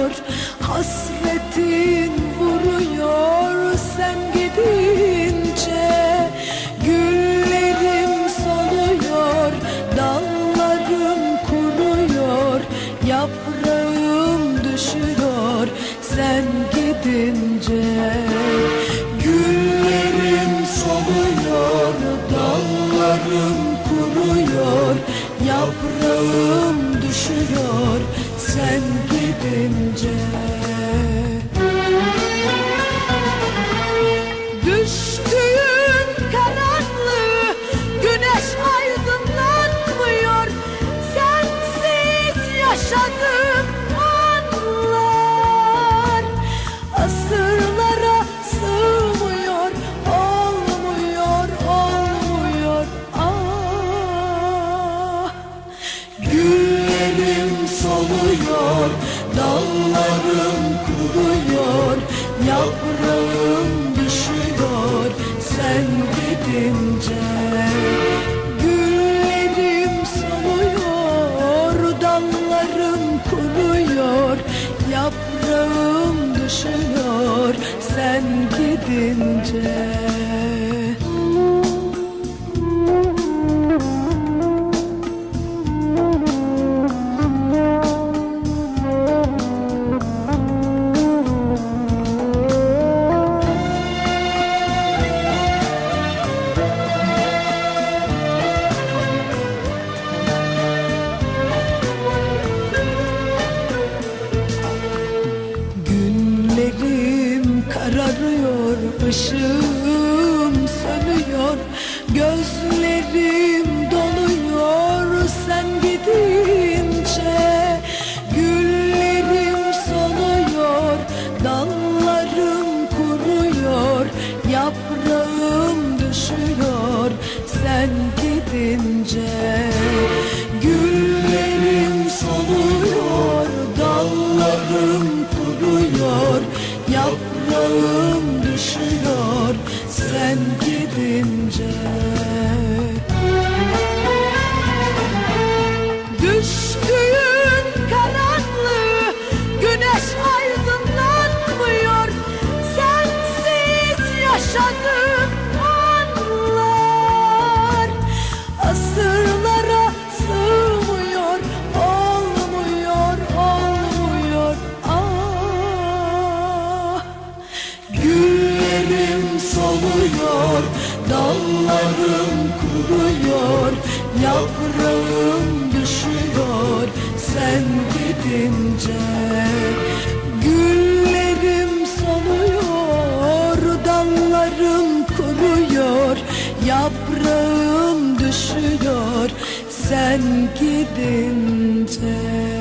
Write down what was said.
vuruyor Hasretin vuruyor. Sen gidince Güllerim soluyor Dallarım kuruyor Yaprağım düşüyor. Sen gidince Yaprağım düşüyor Sen gidince Yaprağım düşüyor Sen gidince. Güllerim soluyor Dallarım kuruyor Yaprağım düşüyor Sen gidince kararıyor, ışığım sönüyor Gözlerim donuyor. Sen gidince Güllerim soluyor, dallarım kuruyor Yaprağım düşüyor. Sen gidince gidince düşüyor Sen gidince Güllerim soluyor Dallarım kuruyor Yaprağım düşüyor Sen gidince